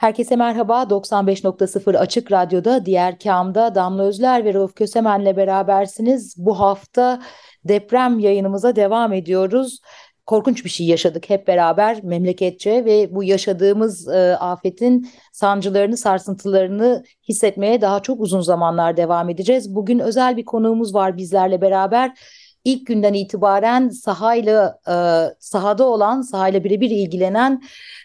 Herkese merhaba. 95.0 Açık Radyo'da Diğer Kam'da Damla Özler ve Rauf Kösemen'le berabersiniz. Bu hafta deprem yayınımıza devam ediyoruz. Korkunç bir şey yaşadık hep beraber memleketçe ve bu yaşadığımız e, afetin sancılarını, sarsıntılarını hissetmeye daha çok uzun zamanlar devam edeceğiz. Bugün özel bir konuğumuz var bizlerle beraber ilk günden itibaren sahayla e, sahada olan, sahayla birebir ilgilenen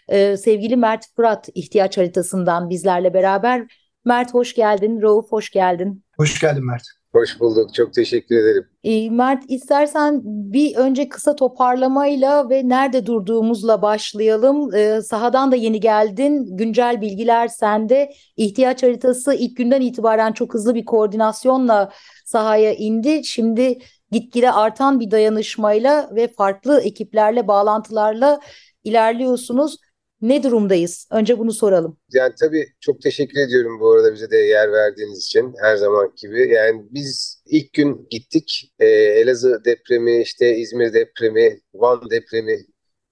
e, sevgili Mert Fırat ihtiyaç haritasından bizlerle beraber. Mert hoş geldin, Rauf hoş geldin. Hoş geldin Mert. Hoş bulduk. Çok teşekkür ederim. E, Mert istersen bir önce kısa toparlamayla ve nerede durduğumuzla başlayalım. E, sahadan da yeni geldin. Güncel bilgiler sende. İhtiyaç haritası ilk günden itibaren çok hızlı bir koordinasyonla sahaya indi. Şimdi gitgide artan bir dayanışmayla ve farklı ekiplerle, bağlantılarla ilerliyorsunuz. Ne durumdayız? Önce bunu soralım. Yani tabii çok teşekkür ediyorum bu arada bize de yer verdiğiniz için her zaman gibi. Yani biz ilk gün gittik. Ee, Elazığ depremi, işte İzmir depremi, Van depremi,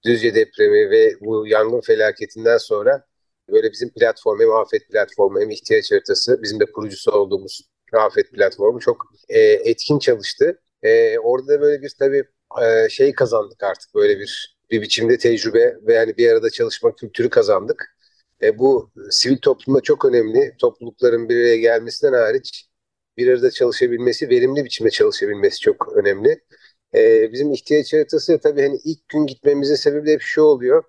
Düzce depremi ve bu yangın felaketinden sonra böyle bizim platform hem afet platformu hem ihtiyaç haritası bizim de kurucusu olduğumuz afet platformu çok e, etkin çalıştı. E, orada da böyle bir tabii e, şey kazandık artık böyle bir bir biçimde tecrübe ve yani bir arada çalışma kültürü kazandık. E, bu sivil toplumda çok önemli. Toplulukların bir araya gelmesinden hariç bir arada çalışabilmesi, verimli biçimde çalışabilmesi çok önemli. E, bizim ihtiyaç haritası tabii hani ilk gün gitmemizin sebebi de hep şu oluyor.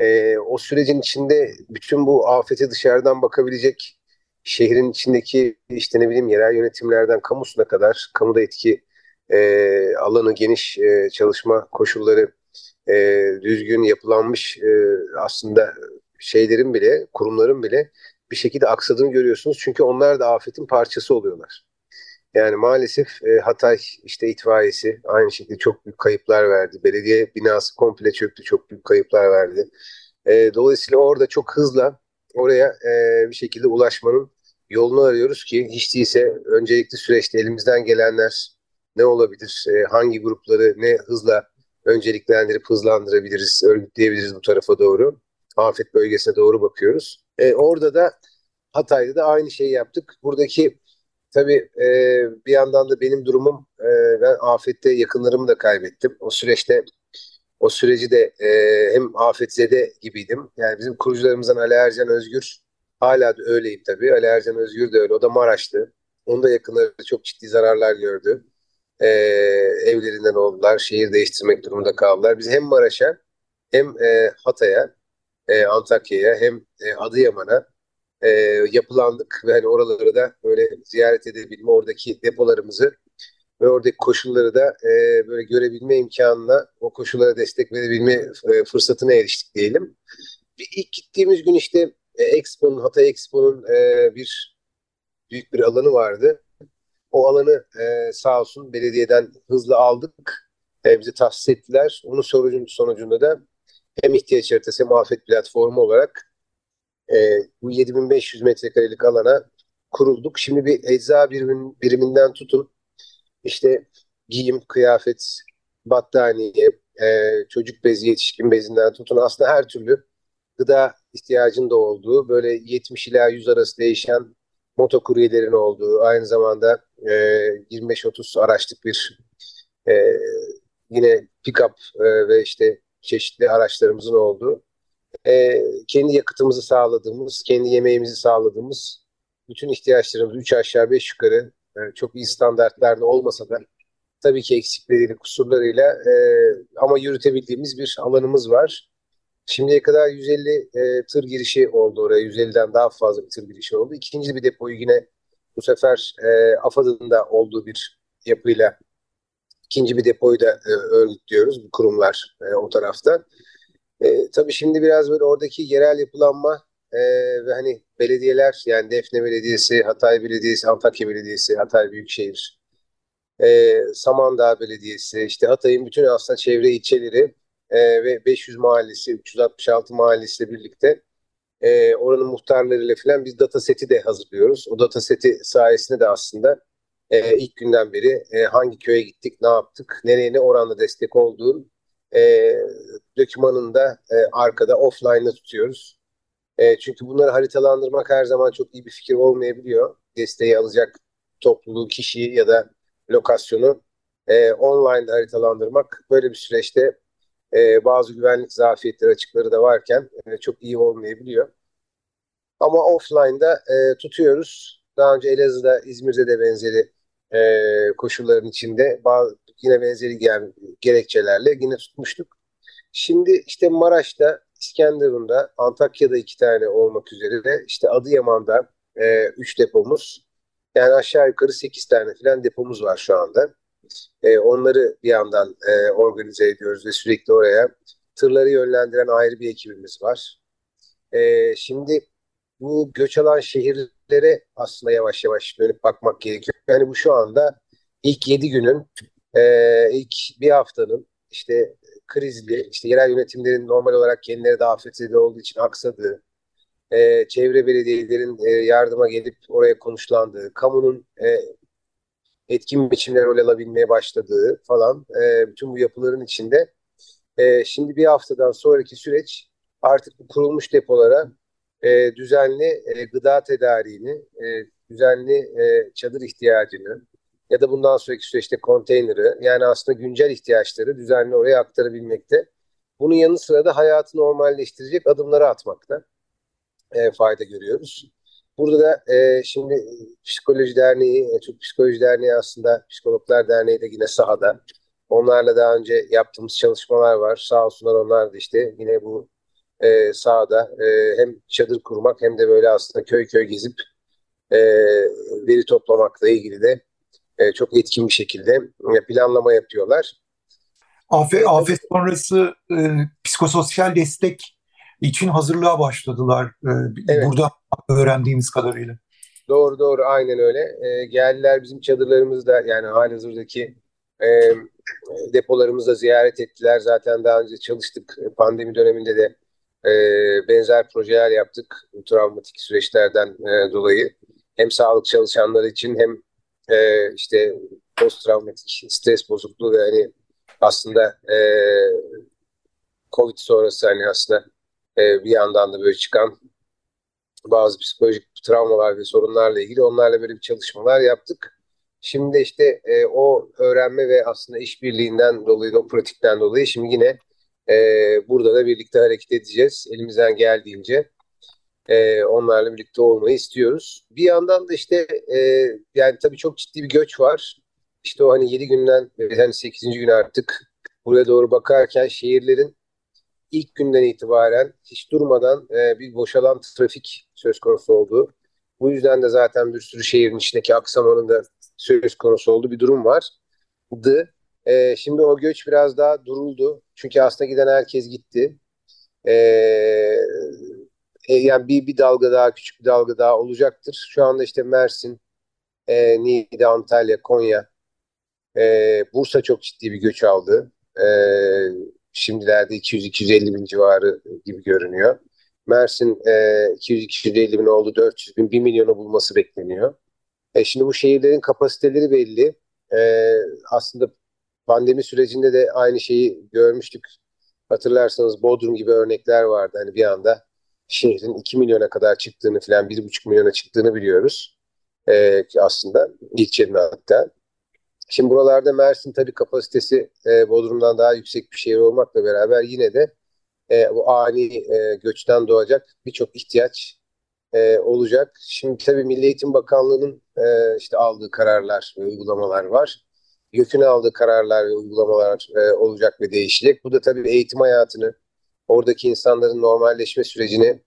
E, o sürecin içinde bütün bu afete dışarıdan bakabilecek şehrin içindeki işte ne bileyim yerel yönetimlerden kamusuna kadar kamuda etki e, alanı geniş e, çalışma koşulları e, düzgün yapılanmış e, aslında şeylerin bile kurumların bile bir şekilde aksadığını görüyorsunuz. Çünkü onlar da afetin parçası oluyorlar. Yani maalesef e, Hatay işte itfaiyesi aynı şekilde çok büyük kayıplar verdi. Belediye binası komple çöktü, çok büyük kayıplar verdi. E, dolayısıyla orada çok hızla oraya e, bir şekilde ulaşmanın yolunu arıyoruz ki hiç değilse öncelikli süreçte elimizden gelenler ne olabilir, e, hangi grupları ne hızla önceliklendirip hızlandırabiliriz, örgütleyebiliriz bu tarafa doğru. Afet bölgesine doğru bakıyoruz. E, orada da Hatay'da da aynı şeyi yaptık. Buradaki tabii e, bir yandan da benim durumum e, ben afette yakınlarımı da kaybettim. O süreçte o süreci de e, hem afetzede gibiydim. Yani bizim kurucularımızdan Ali Ercan Özgür hala da öyleyim tabii. Ali Ercan Özgür de öyle. O da Maraş'tı. Onun da yakınları çok ciddi zararlar gördü e, evlerinden oldular. Şehir değiştirmek durumunda kaldılar. Biz hem Maraş'a hem e, Hatay'a, e, Antakya'ya hem e, Adıyaman'a e, yapılandık ve hani oraları da böyle ziyaret edebilme, oradaki depolarımızı ve oradaki koşulları da e, böyle görebilme imkanına, o koşullara destek verebilme e, fırsatına eriştik diyelim. Bir, ilk gittiğimiz gün işte e, Expo'nun, Hatay Expo'nun e, bir büyük bir alanı vardı. O alanı e, sağ olsun belediyeden hızlı aldık. E, bize tahsis ettiler. Onun sonucun, sonucunda da hem ihtiyaç haritası hem afet platformu olarak e, bu 7500 metrekarelik alana kurulduk. Şimdi bir ecza birimin, biriminden tutun işte giyim, kıyafet, battaniye, e, çocuk bezi, yetişkin bezinden tutun aslında her türlü gıda ihtiyacın da olduğu böyle 70 ila 100 arası değişen motokuryelerin olduğu, aynı zamanda e, 25-30 araçlık bir e, yine pick-up e, ve işte çeşitli araçlarımızın olduğu, e, kendi yakıtımızı sağladığımız, kendi yemeğimizi sağladığımız bütün ihtiyaçlarımız 3 aşağı 5 yukarı e, çok iyi standartlarda olmasa da tabii ki eksikleriyle, kusurlarıyla e, ama yürütebildiğimiz bir alanımız var. Şimdiye kadar 150 e, tır girişi oldu oraya. 150'den daha fazla bir tır girişi oldu. İkinci bir depoyu yine bu sefer e, AFAD'ın da olduğu bir yapıyla ikinci bir depoyu da e, örgütlüyoruz bu kurumlar e, o tarafta. E, tabii şimdi biraz böyle oradaki yerel yapılanma e, ve hani belediyeler yani Defne Belediyesi, Hatay Belediyesi, Antakya Belediyesi, Hatay Büyükşehir, e, Samandağ Belediyesi, işte Hatay'ın bütün aslında çevre ilçeleri e, ve 500 mahallesi, 366 mahallesiyle birlikte e, oranın muhtarlarıyla falan biz data seti de hazırlıyoruz. O data seti sayesinde de aslında e, ilk günden beri e, hangi köye gittik, ne yaptık, nereye ne oranda destek olduğu e, dokümanında e, arkada offline'da tutuyoruz. E, çünkü bunları haritalandırmak her zaman çok iyi bir fikir olmayabiliyor. Desteği alacak topluluğu, kişiyi ya da lokasyonu e, online haritalandırmak böyle bir süreçte e, bazı güvenlik zafiyetleri açıkları da varken e, çok iyi olmayabiliyor. Ama offline'da e, tutuyoruz. Daha önce Elazığ'da, İzmir'de de benzeri e, koşulların içinde bazı, yine benzeri yani gerekçelerle yine tutmuştuk. Şimdi işte Maraş'ta, İskenderun'da, Antakya'da iki tane olmak üzere de işte Adıyaman'da e, üç depomuz. Yani aşağı yukarı sekiz tane falan depomuz var şu anda. E, onları bir yandan e, organize ediyoruz ve sürekli oraya tırları yönlendiren ayrı bir ekibimiz var. E, şimdi bu göç alan şehirlere aslında yavaş yavaş dönüp bakmak gerekiyor. Yani bu şu anda ilk yedi günün, e, ilk bir haftanın işte krizli, işte yerel yönetimlerin normal olarak kendileri de afetzede olduğu için aksadığı, e, çevre belediyelerin e, yardıma gelip oraya konuşlandığı, kamunun e, etkin biçimde rol alabilmeye başladığı falan e, bütün bu yapıların içinde e, şimdi bir haftadan sonraki süreç artık bu kurulmuş depolara e, düzenli e, gıda tedariğini, e, düzenli e, çadır ihtiyacını ya da bundan sonraki süreçte konteyneri yani aslında güncel ihtiyaçları düzenli oraya aktarabilmekte. Bunun yanı sıra da hayatı normalleştirecek adımları atmakta e, fayda görüyoruz. Burada da e, şimdi Psikoloji Derneği, e, Türk Psikoloji Derneği aslında Psikologlar Derneği de yine sahada. Onlarla daha önce yaptığımız çalışmalar var. Sağ olsunlar onlar da işte yine bu e, sahada e, hem çadır kurmak hem de böyle aslında köy köy gezip e, veri toplamakla ilgili de e, çok etkin bir şekilde e, planlama yapıyorlar. Afet, afet sonrası e, psikososyal destek için hazırlığa başladılar. E, evet. Burada öğrendiğimiz kadarıyla. Doğru doğru aynen öyle. E, geldiler bizim çadırlarımızda yani halihazırdaki e, depolarımızda ziyaret ettiler. Zaten daha önce çalıştık pandemi döneminde de e, benzer projeler yaptık travmatik süreçlerden e, dolayı. Hem sağlık çalışanları için hem e, işte post travmatik stres bozukluğu ve hani aslında e, Covid sonrası hani aslında e, bir yandan da böyle çıkan bazı psikolojik travmalar ve sorunlarla ilgili onlarla böyle bir çalışmalar yaptık. Şimdi işte e, o öğrenme ve aslında işbirliğinden dolayı, o pratikten dolayı şimdi yine e, burada da birlikte hareket edeceğiz. Elimizden geldiğince e, onlarla birlikte olmayı istiyoruz. Bir yandan da işte e, yani tabii çok ciddi bir göç var. İşte o hani 7 günden hani 8. gün artık buraya doğru bakarken şehirlerin ilk günden itibaren hiç durmadan e, bir boşalan trafik söz konusu oldu. Bu yüzden de zaten bir sürü şehrin içindeki aksamanın da söz konusu olduğu bir durum vardı. E, şimdi o göç biraz daha duruldu. Çünkü aslında giden herkes gitti. E, e, yani bir, bir dalga daha, küçük bir dalga daha olacaktır. Şu anda işte Mersin, e, Niğde, Antalya, Konya, e, Bursa çok ciddi bir göç aldı. E, şimdilerde 200-250 bin civarı gibi görünüyor. Mersin e, 200-250 bin oldu, 400 bin, 1 milyonu bulması bekleniyor. E, şimdi bu şehirlerin kapasiteleri belli. E, aslında pandemi sürecinde de aynı şeyi görmüştük. Hatırlarsanız Bodrum gibi örnekler vardı. Hani bir anda şehrin 2 milyona kadar çıktığını falan 1,5 milyona çıktığını biliyoruz. E, aslında ilçenin hatta. Şimdi buralarda Mersin tabii kapasitesi e, Bodrum'dan daha yüksek bir şehir olmakla beraber yine de e, bu ani e, göçten doğacak birçok ihtiyaç e, olacak. Şimdi tabii Milli Eğitim Bakanlığı'nın e, işte aldığı kararlar ve uygulamalar var. YÖK'ün aldığı kararlar ve uygulamalar e, olacak ve değişecek. Bu da tabii eğitim hayatını, oradaki insanların normalleşme sürecini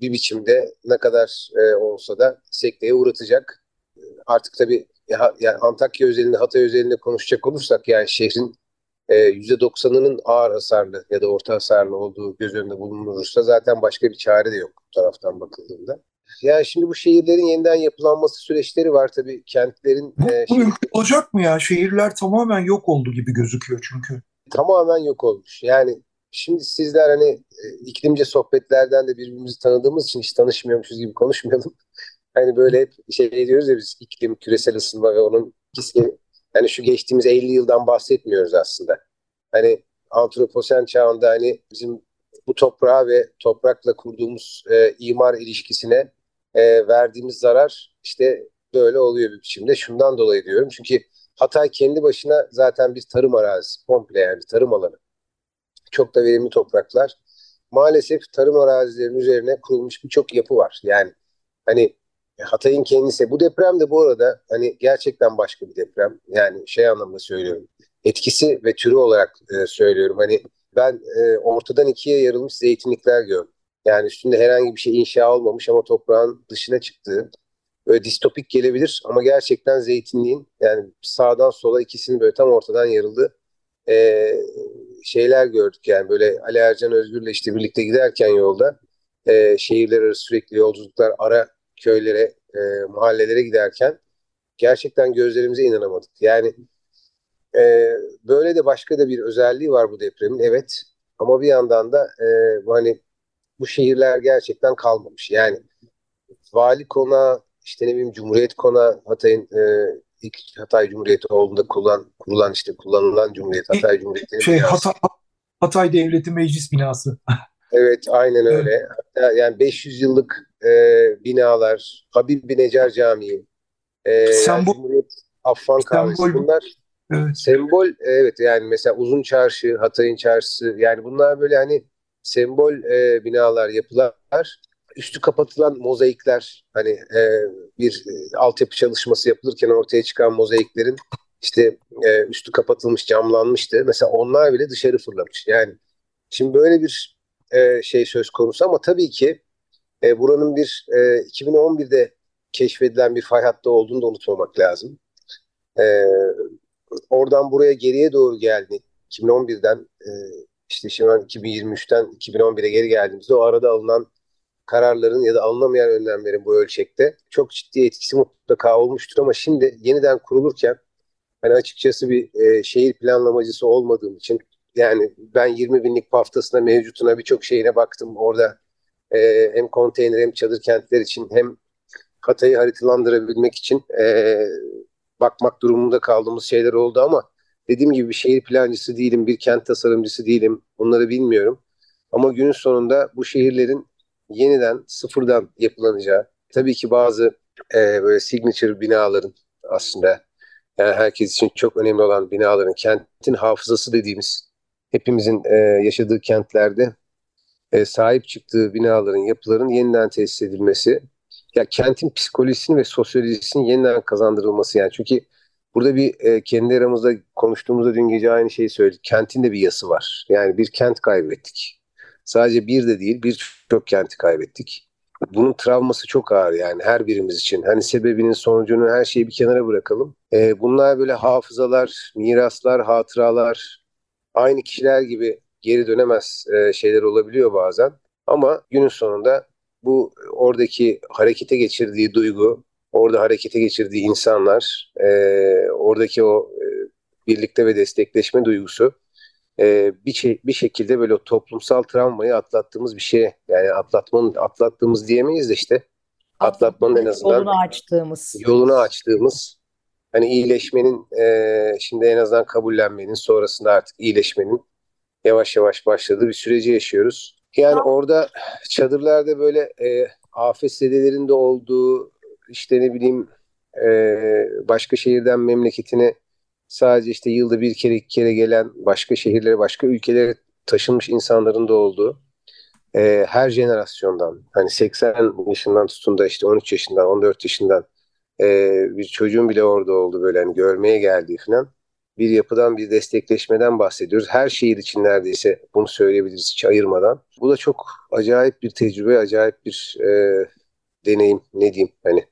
bir biçimde ne kadar e, olsa da sekteye uğratacak. Artık tabii yani Antakya özelinde, Hatay özelinde konuşacak olursak yani şehrin %90'ının ağır hasarlı ya da orta hasarlı olduğu göz önünde bulunursa zaten başka bir çare de yok bu taraftan bakıldığında. Yani şimdi bu şehirlerin yeniden yapılanması süreçleri var tabii kentlerin. Bu, e, bu şey... olacak mı ya? Şehirler tamamen yok oldu gibi gözüküyor çünkü. Tamamen yok olmuş. Yani şimdi sizler hani e, iklimce sohbetlerden de birbirimizi tanıdığımız için hiç tanışmıyormuşuz gibi konuşmayalım. Hani böyle hep şey diyoruz ya biz iklim, küresel ısınma ve onun yani şu geçtiğimiz 50 yıldan bahsetmiyoruz aslında. Hani antroposen çağında hani bizim bu toprağa ve toprakla kurduğumuz e, imar ilişkisine e, verdiğimiz zarar işte böyle oluyor bir biçimde. Şundan dolayı diyorum çünkü Hatay kendi başına zaten bir tarım arazisi, komple yani tarım alanı. Çok da verimli topraklar. Maalesef tarım arazilerinin üzerine kurulmuş birçok yapı var. Yani hani Hatay'ın kendisi, bu deprem de bu arada hani gerçekten başka bir deprem. Yani şey anlamda söylüyorum. Etkisi ve türü olarak e, söylüyorum. Hani ben e, ortadan ikiye yarılmış zeytinlikler gördüm. Yani üstünde herhangi bir şey inşa olmamış ama toprağın dışına çıktığı. Böyle distopik gelebilir ama gerçekten zeytinliğin yani sağdan sola ikisini böyle tam ortadan yarıldı. E, şeyler gördük yani böyle Ali Ercan Özgür'le işte birlikte giderken yolda e, şehirler arası sürekli yolculuklar ara köylere, e, mahallelere giderken gerçekten gözlerimize inanamadık. Yani e, böyle de başka da bir özelliği var bu depremin. Evet ama bir yandan da e, bu hani bu şehirler gerçekten kalmamış. Yani vali kona işte ne bileyim Cumhuriyet kona Hatay'ın e, ilk Hatay Cumhuriyeti olduğunda kurulan, kurulan işte kullanılan Cumhuriyet Hatay Cumhuriyeti. Şey Hatay, Hatay Devleti Meclis binası. evet aynen öyle. Hatta yani 500 yıllık e, binalar, Habib bin Necar Camii, e, sembol, yani Cumhuriyet Affan Kahvesi bunlar evet. sembol evet yani mesela Uzun Çarşı, Hatay'ın Çarşısı yani bunlar böyle hani sembol e, binalar, yapılar üstü kapatılan mozaikler hani e, bir e, altyapı çalışması yapılırken ortaya çıkan mozaiklerin işte e, üstü kapatılmış camlanmıştı. Mesela onlar bile dışarı fırlamış. Yani şimdi böyle bir e, şey söz konusu ama tabii ki e, buranın bir e, 2011'de keşfedilen bir fay hattı olduğunu da unutmamak lazım. E, oradan buraya geriye doğru geldi. 2011'den e, işte şimdi 2023'ten 2011'e geri geldiğimizde o arada alınan kararların ya da alınamayan önlemlerin bu ölçekte çok ciddi etkisi mutlaka olmuştur ama şimdi yeniden kurulurken hani açıkçası bir e, şehir planlamacısı olmadığım için yani ben 20 binlik haftasına mevcutuna birçok şehire baktım. Orada e, hem konteyner hem çadır kentler için hem Hatay'ı haritalandırabilmek için e, bakmak durumunda kaldığımız şeyler oldu ama dediğim gibi bir şehir plancısı değilim, bir kent tasarımcısı değilim. Bunları bilmiyorum. Ama günün sonunda bu şehirlerin yeniden sıfırdan yapılanacağı, tabii ki bazı e, böyle signature binaların aslında yani herkes için çok önemli olan binaların kentin hafızası dediğimiz hepimizin e, yaşadığı kentlerde e, sahip çıktığı binaların, yapıların yeniden tesis edilmesi, ya kentin psikolojisini ve sosyolojisini yeniden kazandırılması yani. Çünkü burada bir e, kendi aramızda konuştuğumuzda dün gece aynı şeyi söyledik. Kentin de bir yası var. Yani bir kent kaybettik. Sadece bir de değil birçok kenti kaybettik. Bunun travması çok ağır yani her birimiz için. Hani sebebinin sonucunu her şeyi bir kenara bırakalım. E, bunlar böyle hafızalar, miraslar, hatıralar aynı kişiler gibi geri dönemez e, şeyler olabiliyor bazen. Ama günün sonunda bu oradaki harekete geçirdiği duygu, orada harekete geçirdiği insanlar, e, oradaki o e, birlikte ve destekleşme duygusu e, bir şey, bir şekilde böyle toplumsal travmayı atlattığımız bir şey. Yani atlatmanın atlattığımız diyemeyiz de işte atlatmanın en azından yolunu açtığımız yolunu açtığımız hani iyileşmenin e, şimdi en azından kabullenmenin sonrasında artık iyileşmenin yavaş yavaş başladığı bir süreci yaşıyoruz. Yani orada çadırlarda böyle e, afet zedelerinde olduğu işte ne bileyim e, başka şehirden memleketine sadece işte yılda bir kere iki kere gelen başka şehirlere başka ülkelere taşınmış insanların da olduğu e, her jenerasyondan hani 80 yaşından tutun da işte 13 yaşından 14 yaşından e, bir çocuğun bile orada oldu böyle hani görmeye geldiği falan bir yapıdan bir destekleşmeden bahsediyoruz. Her şehir için neredeyse bunu söyleyebiliriz hiç ayırmadan. Bu da çok acayip bir tecrübe, acayip bir e, deneyim ne diyeyim hani.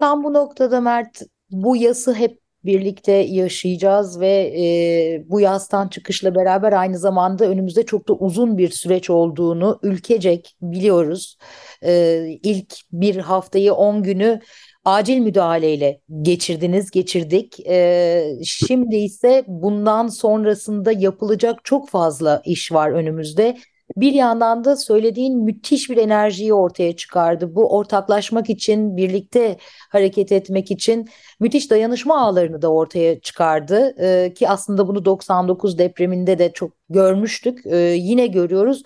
Tam bu noktada Mert bu yası hep birlikte yaşayacağız ve e, bu yastan çıkışla beraber aynı zamanda önümüzde çok da uzun bir süreç olduğunu ülkecek biliyoruz. E, ilk bir haftayı 10 günü acil müdahaleyle geçirdiniz, geçirdik. E, şimdi ise bundan sonrasında yapılacak çok fazla iş var önümüzde. Bir yandan da söylediğin müthiş bir enerjiyi ortaya çıkardı. Bu ortaklaşmak için, birlikte hareket etmek için müthiş dayanışma ağlarını da ortaya çıkardı. Ee, ki aslında bunu 99 depreminde de çok görmüştük. Ee, yine görüyoruz.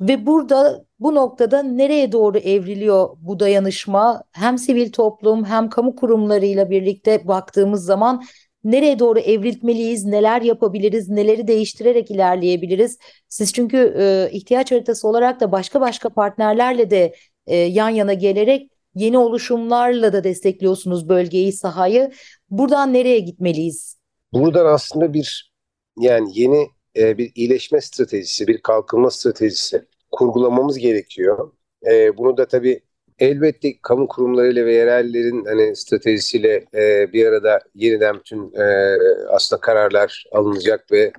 Ve burada bu noktada nereye doğru evriliyor bu dayanışma? Hem sivil toplum hem kamu kurumlarıyla birlikte baktığımız zaman nereye doğru evrilmeliyiz, neler yapabiliriz, neleri değiştirerek ilerleyebiliriz? Siz çünkü e, ihtiyaç haritası olarak da başka başka partnerlerle de e, yan yana gelerek yeni oluşumlarla da destekliyorsunuz bölgeyi, sahayı. Buradan nereye gitmeliyiz? Buradan aslında bir yani yeni e, bir iyileşme stratejisi, bir kalkınma stratejisi kurgulamamız gerekiyor. E, bunu da tabii elbette kamu kurumlarıyla ve yerellerin hani stratejisiyle e, bir arada yeniden bütün e, aslında kararlar alınacak ve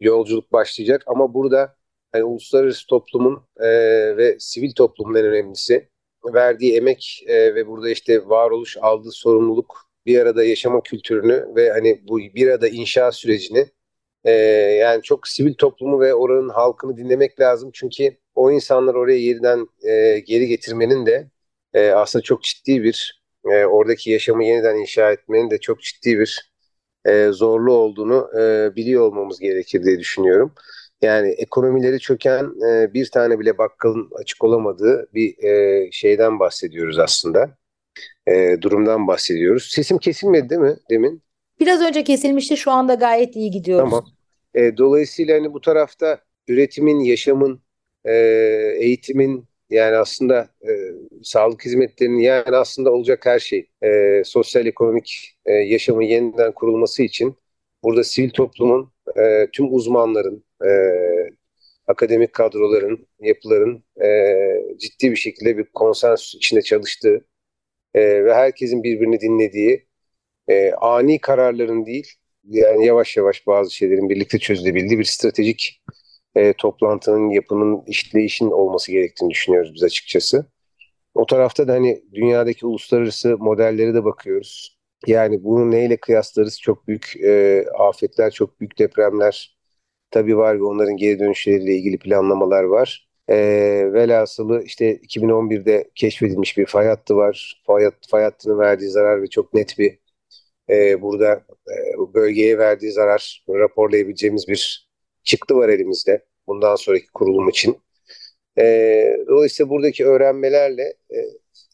yolculuk başlayacak. Ama burada hani uluslararası toplumun e, ve sivil toplumun en önemlisi verdiği emek e, ve burada işte varoluş aldığı sorumluluk bir arada yaşama kültürünü ve hani bu bir arada inşa sürecini e, yani çok sivil toplumu ve oranın halkını dinlemek lazım. Çünkü o insanlar oraya yeniden e, geri getirmenin de e, aslında çok ciddi bir e, oradaki yaşamı yeniden inşa etmenin de çok ciddi bir e, zorlu olduğunu e, biliyor olmamız gerekir diye düşünüyorum. Yani ekonomileri çöken e, bir tane bile bakkalın açık olamadığı bir e, şeyden bahsediyoruz aslında. E, durumdan bahsediyoruz. Sesim kesilmedi değil mi demin? Biraz önce kesilmişti şu anda gayet iyi gidiyoruz. Tamam. E, dolayısıyla hani bu tarafta üretimin, yaşamın, e, eğitimin, yani aslında e, sağlık hizmetlerinin yani aslında olacak her şey e, sosyal ekonomik e, yaşamın yeniden kurulması için burada sivil toplumun e, tüm uzmanların e, akademik kadroların yapıların e, ciddi bir şekilde bir konsensüs içinde çalıştığı e, ve herkesin birbirini dinlediği e, ani kararların değil yani yavaş yavaş bazı şeylerin birlikte çözülebildiği bir stratejik e, toplantının, yapının, işleyişin olması gerektiğini düşünüyoruz biz açıkçası. O tarafta da hani dünyadaki uluslararası modelleri de bakıyoruz. Yani bunu neyle kıyaslarız? Çok büyük e, afetler, çok büyük depremler tabii var ve onların geri dönüşleriyle ilgili planlamalar var. E, velhasılı işte 2011'de keşfedilmiş bir fay hattı var. Fay, fay hattının verdiği zarar ve çok net bir e, burada e, bölgeye verdiği zarar raporlayabileceğimiz bir çıktı var elimizde bundan sonraki kurulum için. E, dolayısıyla buradaki öğrenmelerle e,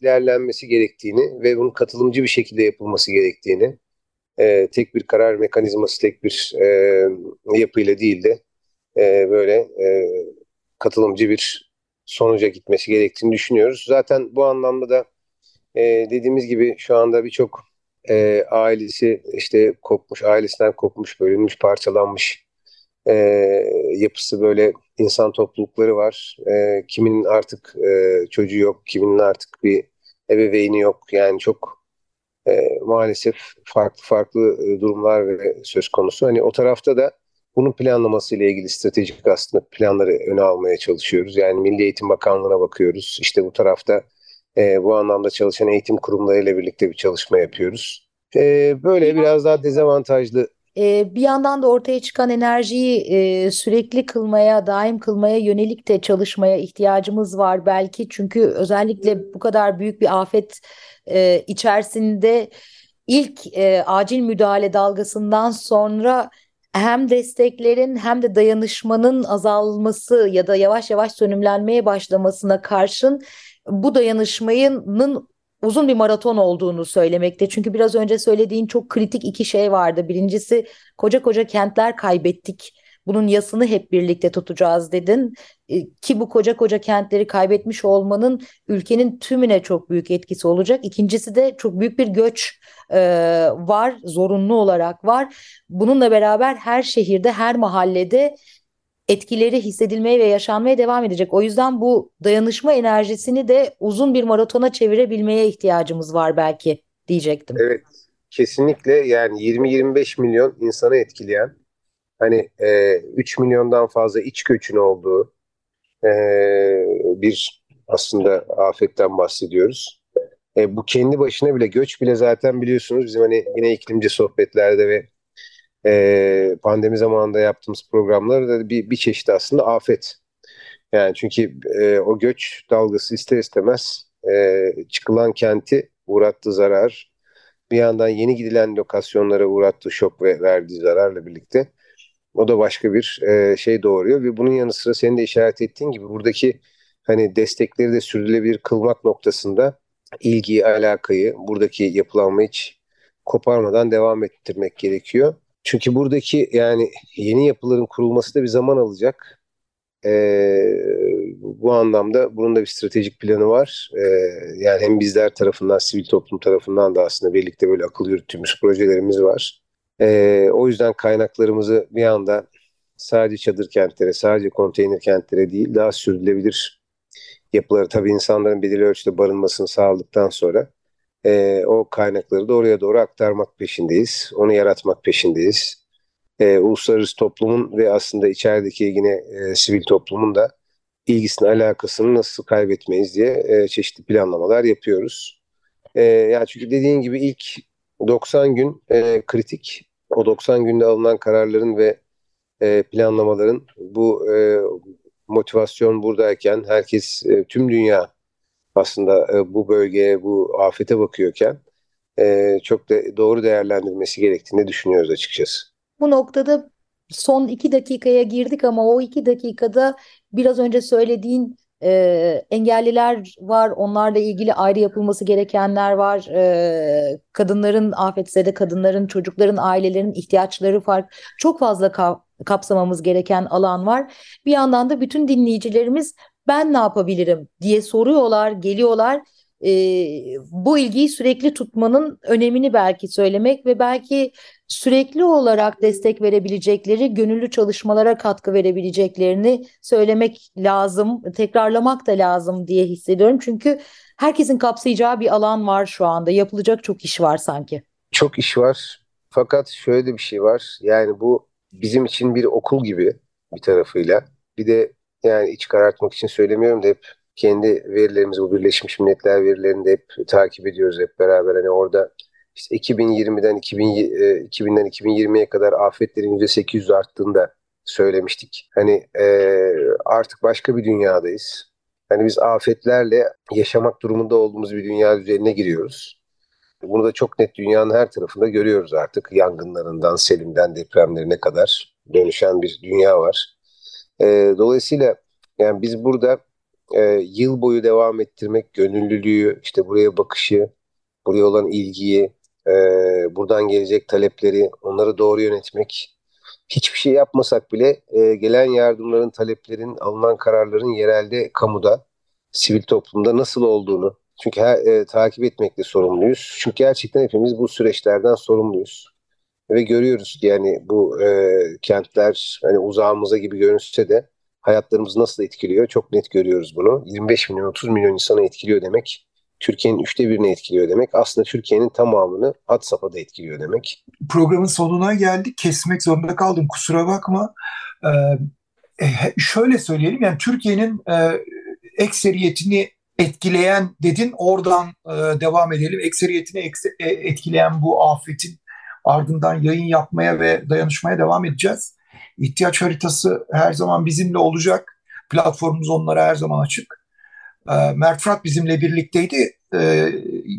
ilerlenmesi gerektiğini ve bunun katılımcı bir şekilde yapılması gerektiğini, e, tek bir karar mekanizması, tek bir e, yapıyla değil de e, böyle e, katılımcı bir sonuca gitmesi gerektiğini düşünüyoruz. Zaten bu anlamda da e, dediğimiz gibi şu anda birçok e, ailesi işte kopmuş, ailesinden kopmuş, bölünmüş, parçalanmış e, yapısı böyle insan toplulukları var. E, kiminin artık e, çocuğu yok, kiminin artık bir ebeveyni yok. Yani çok e, maalesef farklı farklı e, durumlar ve söz konusu. Hani o tarafta da bunun planlaması ile ilgili stratejik aslında planları öne almaya çalışıyoruz. Yani Milli Eğitim Bakanlığı'na bakıyoruz. İşte bu tarafta e, bu anlamda çalışan eğitim kurumlarıyla birlikte bir çalışma yapıyoruz. E, böyle biraz daha dezavantajlı e, bir yandan da ortaya çıkan enerjiyi e, sürekli kılmaya, daim kılmaya yönelik de çalışmaya ihtiyacımız var belki. Çünkü özellikle bu kadar büyük bir afet e, içerisinde ilk acil müdahale dalgasından sonra hem desteklerin hem de dayanışmanın azalması ya da yavaş yavaş sönümlenmeye başlamasına karşın bu dayanışmanın uzun bir maraton olduğunu söylemekte. Çünkü biraz önce söylediğin çok kritik iki şey vardı. Birincisi koca koca kentler kaybettik. Bunun yasını hep birlikte tutacağız dedin. E, ki bu koca koca kentleri kaybetmiş olmanın ülkenin tümüne çok büyük etkisi olacak. İkincisi de çok büyük bir göç e, var, zorunlu olarak var. Bununla beraber her şehirde, her mahallede etkileri hissedilmeye ve yaşanmaya devam edecek. O yüzden bu dayanışma enerjisini de uzun bir maratona çevirebilmeye ihtiyacımız var belki diyecektim. Evet. kesinlikle yani 20-25 milyon insanı etkileyen hani e, 3 milyondan fazla iç göçün olduğu e, bir aslında afetten bahsediyoruz. E, bu kendi başına bile göç bile zaten biliyorsunuz bizim hani yine iklimci sohbetlerde ve e, pandemi zamanında yaptığımız programlarda bir, bir çeşit aslında afet. Yani çünkü e, o göç dalgası ister istemez e, çıkılan kenti uğrattığı zarar, bir yandan yeni gidilen lokasyonlara uğrattığı şok ve verdiği zararla birlikte o da başka bir e, şey doğuruyor ve bunun yanı sıra senin de işaret ettiğin gibi buradaki hani destekleri de sürdürülebilir kılmak noktasında ilgiyi, alakayı, buradaki yapılanmayı hiç koparmadan devam ettirmek gerekiyor. Çünkü buradaki yani yeni yapıların kurulması da bir zaman alacak. Ee, bu anlamda bunun da bir stratejik planı var. Ee, yani hem bizler tarafından, sivil toplum tarafından da aslında birlikte böyle akıl yürüttüğümüz projelerimiz var. Ee, o yüzden kaynaklarımızı bir anda sadece çadır kentlere, sadece konteyner kentlere değil daha sürdürülebilir yapıları tabii insanların belirli ölçüde barınmasını sağladıktan sonra e, o kaynakları da oraya doğru aktarmak peşindeyiz. Onu yaratmak peşindeyiz. E, uluslararası toplumun ve aslında içerideki yine e, sivil toplumun da ilgisini, alakasını nasıl kaybetmeyiz diye e, çeşitli planlamalar yapıyoruz. E, yani çünkü dediğin gibi ilk 90 gün e, kritik. O 90 günde alınan kararların ve e, planlamaların bu e, motivasyon buradayken herkes e, tüm dünya aslında e, bu bölgeye bu afete bakıyorken e, çok da doğru değerlendirmesi gerektiğini düşünüyoruz açıkçası. Bu noktada son iki dakikaya girdik ama o iki dakikada biraz önce söylediğin e, engelliler var, onlarla ilgili ayrı yapılması gerekenler var. E, kadınların afetzede kadınların, çocukların, ailelerin ihtiyaçları fark. Çok fazla ka kapsamamız gereken alan var. Bir yandan da bütün dinleyicilerimiz ben ne yapabilirim diye soruyorlar, geliyorlar. E, bu ilgiyi sürekli tutmanın önemini belki söylemek ve belki sürekli olarak destek verebilecekleri, gönüllü çalışmalara katkı verebileceklerini söylemek lazım, tekrarlamak da lazım diye hissediyorum. Çünkü herkesin kapsayacağı bir alan var şu anda. Yapılacak çok iş var sanki. Çok iş var. Fakat şöyle bir şey var. Yani bu bizim için bir okul gibi bir tarafıyla. Bir de yani iç karartmak için söylemiyorum da hep kendi verilerimizi bu Birleşmiş Milletler verilerini de hep takip ediyoruz hep beraber. Hani orada işte 2020'den 2000, 2000'den 2020'ye kadar afetlerin %800 arttığında söylemiştik. Hani e, artık başka bir dünyadayız. Hani biz afetlerle yaşamak durumunda olduğumuz bir dünya üzerine giriyoruz. Bunu da çok net dünyanın her tarafında görüyoruz artık. Yangınlarından, selimden, depremlerine kadar dönüşen bir dünya var. E, dolayısıyla yani biz burada e, yıl boyu devam ettirmek, gönüllülüğü, işte buraya bakışı, buraya olan ilgiyi, e, buradan gelecek talepleri, onları doğru yönetmek, hiçbir şey yapmasak bile e, gelen yardımların, taleplerin, alınan kararların yerelde, kamuda, sivil toplumda nasıl olduğunu, çünkü her, e, takip etmekle sorumluyuz. Çünkü gerçekten hepimiz bu süreçlerden sorumluyuz. Ve görüyoruz ki yani bu e, kentler hani uzağımıza gibi görünse de hayatlarımızı nasıl etkiliyor çok net görüyoruz bunu. 25 milyon 30 milyon insanı etkiliyor demek. Türkiye'nin üçte birini etkiliyor demek. Aslında Türkiye'nin tamamını hat safhada etkiliyor demek. Programın sonuna geldik. Kesmek zorunda kaldım. Kusura bakma. Ee, şöyle söyleyelim yani Türkiye'nin e, ekseriyetini etkileyen dedin. Oradan e, devam edelim. Ekseriyetini ekse, e, etkileyen bu afetin ardından yayın yapmaya ve dayanışmaya devam edeceğiz. İhtiyaç haritası her zaman bizimle olacak. Platformumuz onlara her zaman açık. E, Mert Fırat bizimle birlikteydi. E,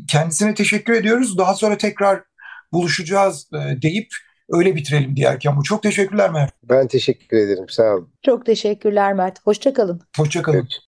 kendisine teşekkür ediyoruz. Daha sonra tekrar buluşacağız e, deyip öyle bitirelim diğer kamu. Çok teşekkürler Mert. Ben teşekkür ederim. Sağ olun. Çok teşekkürler Mert. Hoşçakalın. Hoşçakalın. Evet.